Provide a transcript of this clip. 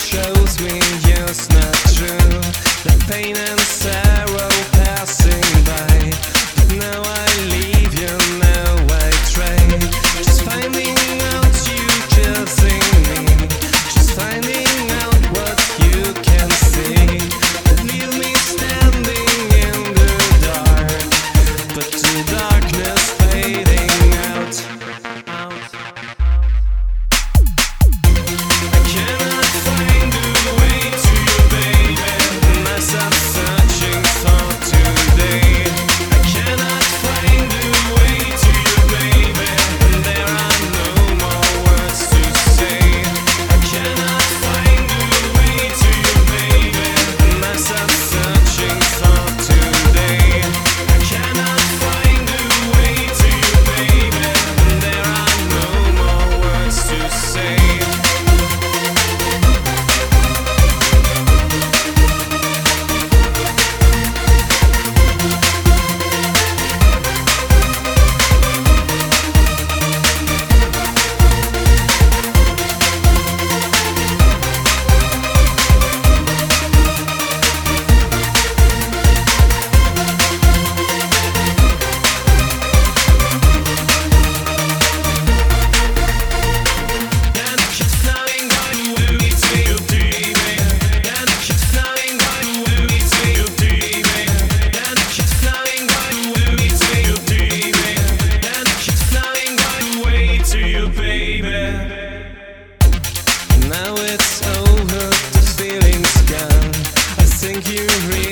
shows me it's not true. Pain and sorrow passing by, but now I leave. you real?